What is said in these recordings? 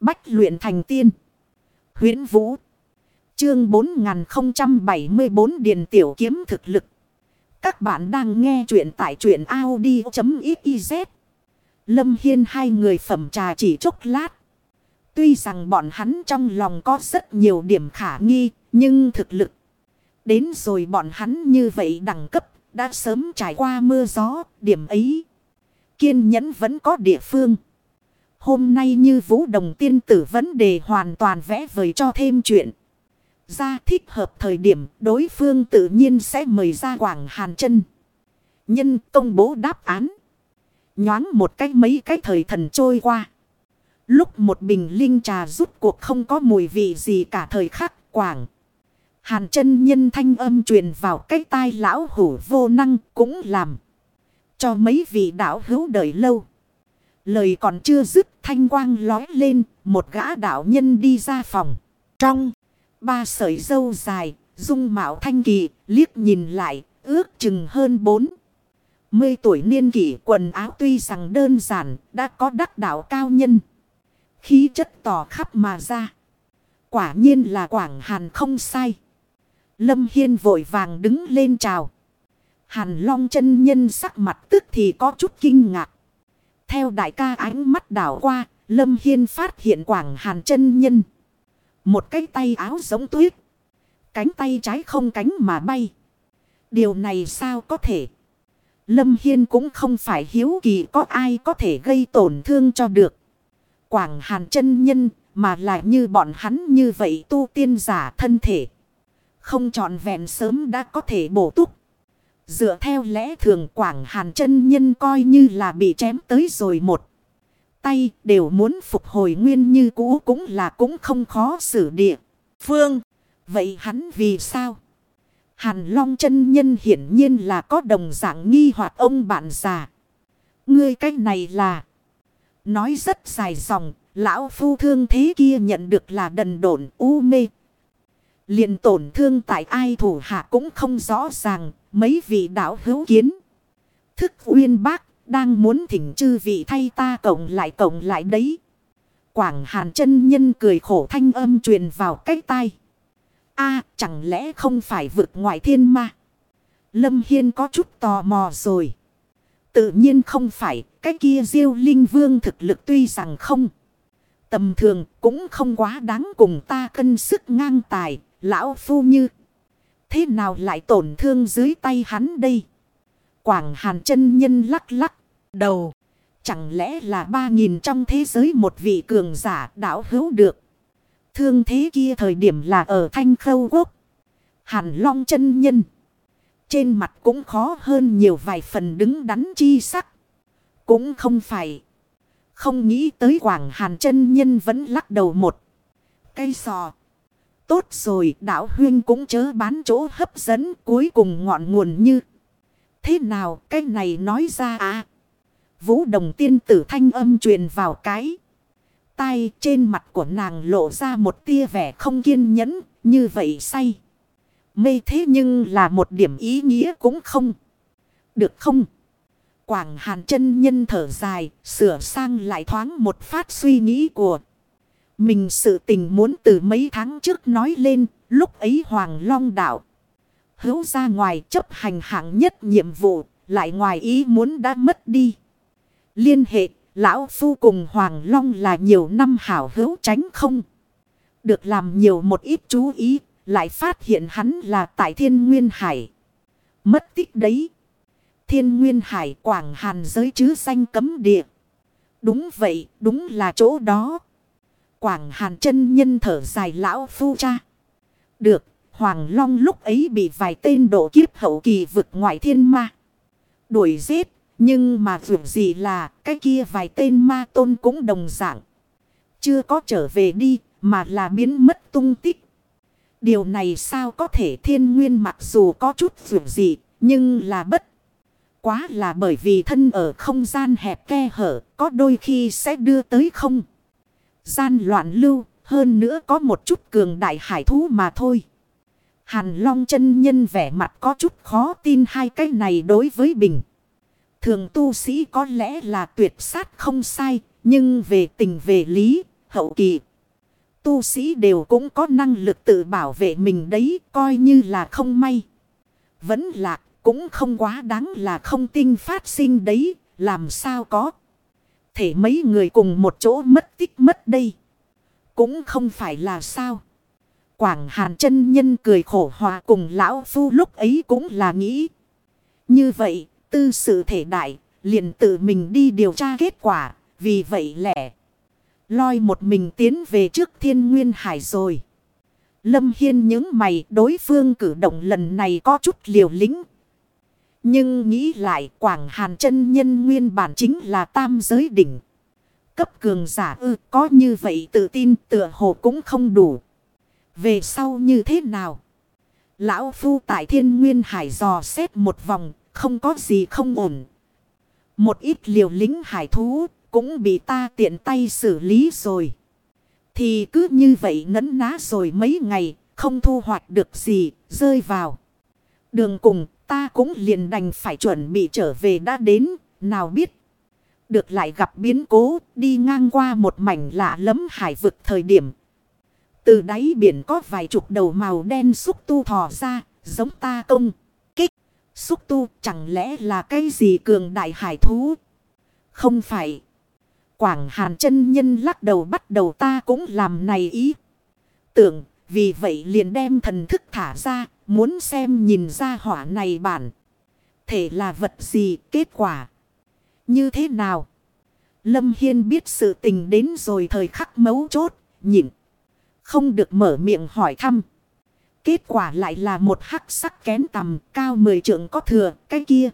Bách luyện thành tiên. huyễn Vũ. Chương 4074 Điền Tiểu Kiếm thực lực. Các bạn đang nghe truyện tại truyện Audi.xyz. Lâm Hiên hai người phẩm trà chỉ chốc lát. Tuy rằng bọn hắn trong lòng có rất nhiều điểm khả nghi, nhưng thực lực. Đến rồi bọn hắn như vậy đẳng cấp, đã sớm trải qua mưa gió, điểm ấy. Kiên nhẫn vẫn có địa phương. Hôm nay như vũ đồng tiên tử vấn đề hoàn toàn vẽ vời cho thêm chuyện. Ra thích hợp thời điểm, đối phương tự nhiên sẽ mời ra Quảng Hàn chân Nhân công bố đáp án. Nhoáng một cách mấy cái thời thần trôi qua. Lúc một bình linh trà rút cuộc không có mùi vị gì cả thời khắc Quảng. Hàn chân nhân thanh âm truyền vào cái tai lão hủ vô năng cũng làm. Cho mấy vị đạo hữu đợi lâu. Lời còn chưa dứt thanh quang lói lên. Một gã đạo nhân đi ra phòng. Trong, ba sợi dâu dài. Dung mạo thanh kỳ, liếc nhìn lại. Ước chừng hơn bốn. Mươi tuổi niên kỷ, quần áo tuy rằng đơn giản. Đã có đắc đạo cao nhân. Khí chất tỏ khắp mà ra. Quả nhiên là Quảng Hàn không sai. Lâm Hiên vội vàng đứng lên chào. Hàn Long chân nhân sắc mặt tức thì có chút kinh ngạc. Theo đại ca ánh mắt đảo qua, Lâm Hiên phát hiện Quảng Hàn chân nhân. Một cái tay áo giống tuyết. Cánh tay trái không cánh mà bay. Điều này sao có thể? Lâm Hiên cũng không phải hiếu kỳ có ai có thể gây tổn thương cho được. Quảng Hàn chân nhân mà lại như bọn hắn như vậy tu tiên giả thân thể. Không trọn vẹn sớm đã có thể bổ túc. Dựa theo lẽ thường Quảng Hàn chân nhân coi như là bị chém tới rồi một. Tay, đều muốn phục hồi nguyên như cũ cũng là cũng không khó xử địa. Phương. Vậy hắn vì sao? Hàn Long chân nhân hiển nhiên là có đồng dạng nghi hoặc ông bạn già. Ngươi cách này là. Nói rất dài dòng. Lão phu thương thế kia nhận được là đần độn, u mê liền tổn thương tại ai thủ hạ cũng không rõ ràng. Mấy vị đạo hữu kiến. Thức uyên bác, đang muốn thỉnh chư vị thay ta cộng lại cộng lại đấy. Quảng hàn chân nhân cười khổ thanh âm truyền vào cái tai. a, chẳng lẽ không phải vực ngoại thiên ma. Lâm Hiên có chút tò mò rồi. Tự nhiên không phải, cái kia diêu linh vương thực lực tuy rằng không. Tầm thường, cũng không quá đáng cùng ta cân sức ngang tài. Lão phu như. Thế nào lại tổn thương dưới tay hắn đây? Quảng hàn chân nhân lắc lắc. Đầu. Chẳng lẽ là ba nghìn trong thế giới một vị cường giả đảo hữu được. Thương thế kia thời điểm là ở thanh khâu quốc. Hàn long chân nhân. Trên mặt cũng khó hơn nhiều vài phần đứng đắn chi sắc. Cũng không phải. Không nghĩ tới quảng hàn chân nhân vẫn lắc đầu một. Cây sò. Tốt rồi, đạo huyên cũng chớ bán chỗ hấp dẫn cuối cùng ngọn nguồn như. Thế nào, cái này nói ra à? Vũ đồng tiên tử thanh âm truyền vào cái. tay trên mặt của nàng lộ ra một tia vẻ không kiên nhẫn, như vậy say. Mê thế nhưng là một điểm ý nghĩa cũng không. Được không? Quảng hàn chân nhân thở dài, sửa sang lại thoáng một phát suy nghĩ của mình sự tình muốn từ mấy tháng trước nói lên, lúc ấy Hoàng Long đạo. Hữu ra ngoài chấp hành hạng nhất nhiệm vụ, lại ngoài ý muốn đã mất đi. Liên hệ, Lão Phu cùng Hoàng Long là nhiều năm hảo hữu tránh không. Được làm nhiều một ít chú ý, lại phát hiện hắn là tại Thiên Nguyên Hải. Mất tích đấy. Thiên Nguyên Hải Quảng Hàn giới chứ xanh cấm địa. Đúng vậy, đúng là chỗ đó. Quảng hàn chân nhân thở dài lão phu cha. Được, Hoàng Long lúc ấy bị vài tên độ kiếp hậu kỳ vực ngoại thiên ma. Đuổi giết, nhưng mà dù gì là cái kia vài tên ma tôn cũng đồng dạng. Chưa có trở về đi, mà là biến mất tung tích. Điều này sao có thể thiên nguyên mặc dù có chút dù gì, nhưng là bất. Quá là bởi vì thân ở không gian hẹp ke hở, có đôi khi sẽ đưa tới không gian loạn lưu, hơn nữa có một chút cường đại hải thú mà thôi. Hàn Long chân nhân vẻ mặt có chút khó tin hai cái này đối với bình. Thường tu sĩ có lẽ là tuyệt sát không sai, nhưng về tình về lý, hậu kỳ. Tu sĩ đều cũng có năng lực tự bảo vệ mình đấy, coi như là không may. Vẫn lạc, cũng không quá đáng là không tinh phát sinh đấy, làm sao có. Thể mấy người cùng một chỗ mất tích mất đây. Cũng không phải là sao. Quảng Hàn chân nhân cười khổ hòa cùng lão phu lúc ấy cũng là nghĩ. Như vậy, tư sự thể đại, liền tự mình đi điều tra kết quả, vì vậy lẻ. Loi một mình tiến về trước thiên nguyên hải rồi. Lâm Hiên những mày đối phương cử động lần này có chút liều lĩnh. Nhưng nghĩ lại Quảng Hàn chân nhân nguyên bản chính là tam giới đỉnh. Cấp cường giả ư có như vậy tự tin tựa hồ cũng không đủ. Về sau như thế nào? Lão Phu tại thiên nguyên hải dò xét một vòng không có gì không ổn. Một ít liều lính hải thú cũng bị ta tiện tay xử lý rồi. Thì cứ như vậy nấn ná rồi mấy ngày, không thu hoạch được gì, rơi vào. Đường cùng, ta cũng liền đành phải chuẩn bị trở về đã đến, nào biết. Được lại gặp biến cố, đi ngang qua một mảnh lạ lẫm hải vực thời điểm. Từ đáy biển có vài chục đầu màu đen xúc tu thò ra, giống ta công. Kích, xúc tu chẳng lẽ là cái gì cường đại hải thú? Không phải. Quảng Hàn chân nhân lắc đầu bắt đầu ta cũng làm này ý. Tưởng, vì vậy liền đem thần thức thả ra, muốn xem nhìn ra hỏa này bản. Thể là vật gì, kết quả. Như thế nào? Lâm Hiên biết sự tình đến rồi thời khắc mấu chốt, nhịn. Không được mở miệng hỏi thăm. Kết quả lại là một hắc sắc kén tầm cao 10 trượng có thừa, cái kia.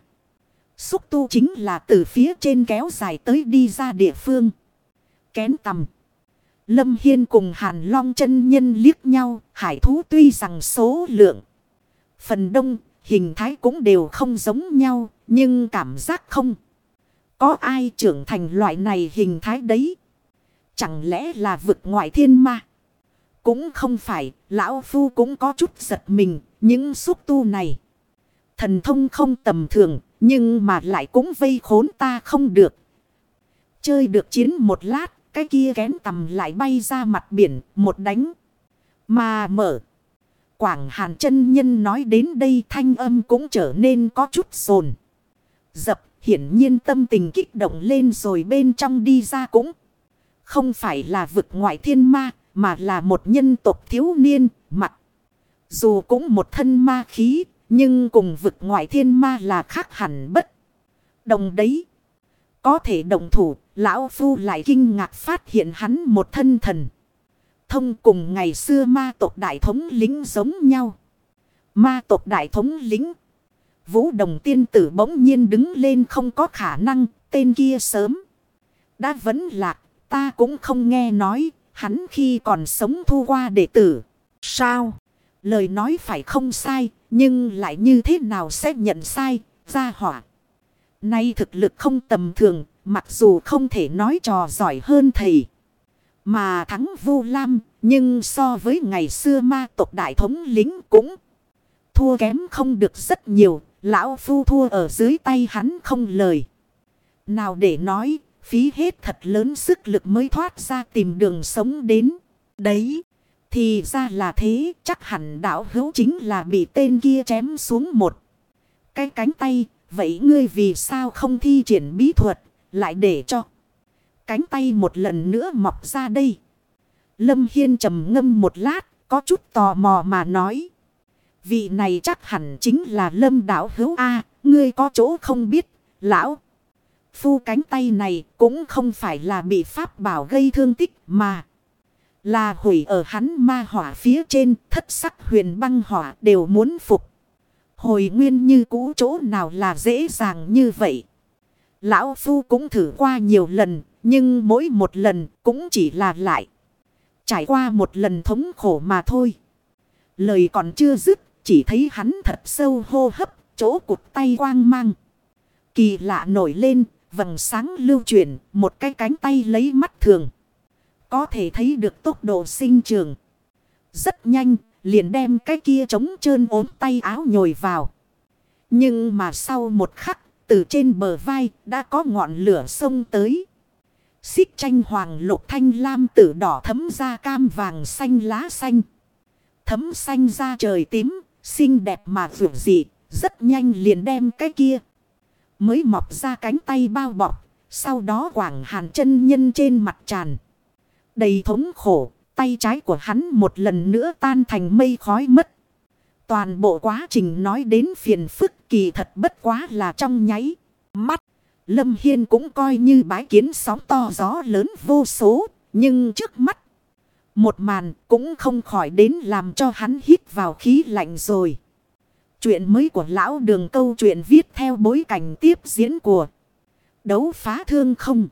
Xúc tu chính là từ phía trên kéo dài tới đi ra địa phương. Kén tầm. Lâm Hiên cùng Hàn Long chân nhân liếc nhau. Hải thú tuy rằng số lượng. Phần đông hình thái cũng đều không giống nhau. Nhưng cảm giác không. Có ai trưởng thành loại này hình thái đấy. Chẳng lẽ là vực ngoại thiên ma. Cũng không phải. Lão Phu cũng có chút giật mình. Những xúc tu này. Thần thông không tầm thường. Nhưng mà lại cũng vây khốn ta không được. Chơi được chiến một lát, cái kia kén tầm lại bay ra mặt biển, một đánh. Mà mở. Quảng Hàn chân Nhân nói đến đây thanh âm cũng trở nên có chút sồn. Dập, hiển nhiên tâm tình kích động lên rồi bên trong đi ra cũng. Không phải là vực ngoại thiên ma, mà là một nhân tộc thiếu niên, mặt. Dù cũng một thân ma khí, nhưng cùng vực ngoại thiên ma là khác hẳn bất. Đồng đấy. Có thể đồng thủ, lão phu lại kinh ngạc phát hiện hắn một thân thần. Thông cùng ngày xưa ma tộc đại thống lính giống nhau. Ma tộc đại thống lính. Vũ đồng tiên tử bỗng nhiên đứng lên không có khả năng, tên kia sớm. Đã vẫn lạc, ta cũng không nghe nói, hắn khi còn sống thu qua đệ tử. Sao? Lời nói phải không sai, nhưng lại như thế nào sẽ nhận sai, ra hỏa. Nay thực lực không tầm thường, mặc dù không thể nói trò giỏi hơn thầy. Mà thắng vu lam, nhưng so với ngày xưa ma tộc đại thống lính cũng thua kém không được rất nhiều. Lão phu thua ở dưới tay hắn không lời. Nào để nói, phí hết thật lớn sức lực mới thoát ra tìm đường sống đến. Đấy. Thì ra là thế, chắc hẳn đảo hữu chính là bị tên kia chém xuống một cái cánh tay. Vậy ngươi vì sao không thi triển bí thuật, lại để cho cánh tay một lần nữa mọc ra đây. Lâm Hiên trầm ngâm một lát, có chút tò mò mà nói. Vị này chắc hẳn chính là lâm đảo hữu A, ngươi có chỗ không biết, lão. Phu cánh tay này cũng không phải là bị pháp bảo gây thương tích mà. Là hủy ở hắn ma hỏa phía trên thất sắc huyền băng hỏa đều muốn phục. Hồi nguyên như cũ chỗ nào là dễ dàng như vậy. Lão Phu cũng thử qua nhiều lần nhưng mỗi một lần cũng chỉ là lại. Trải qua một lần thống khổ mà thôi. Lời còn chưa dứt chỉ thấy hắn thật sâu hô hấp chỗ cụt tay quang mang. Kỳ lạ nổi lên vầng sáng lưu chuyển một cái cánh tay lấy mắt thường. Có thể thấy được tốc độ sinh trường. Rất nhanh, liền đem cái kia trống trơn ốm tay áo nhồi vào. Nhưng mà sau một khắc, từ trên bờ vai đã có ngọn lửa sông tới. Xích tranh hoàng lục thanh lam tử đỏ thấm da cam vàng xanh lá xanh. Thấm xanh da trời tím, xinh đẹp mà vượt dị, rất nhanh liền đem cái kia. Mới mọc ra cánh tay bao bọc, sau đó quảng hàn chân nhân trên mặt tràn. Đầy thống khổ, tay trái của hắn một lần nữa tan thành mây khói mất. Toàn bộ quá trình nói đến phiền phức kỳ thật bất quá là trong nháy. Mắt, Lâm Hiên cũng coi như bái kiến sóng to gió lớn vô số, nhưng trước mắt. Một màn cũng không khỏi đến làm cho hắn hít vào khí lạnh rồi. Chuyện mới của lão đường câu chuyện viết theo bối cảnh tiếp diễn của đấu phá thương không.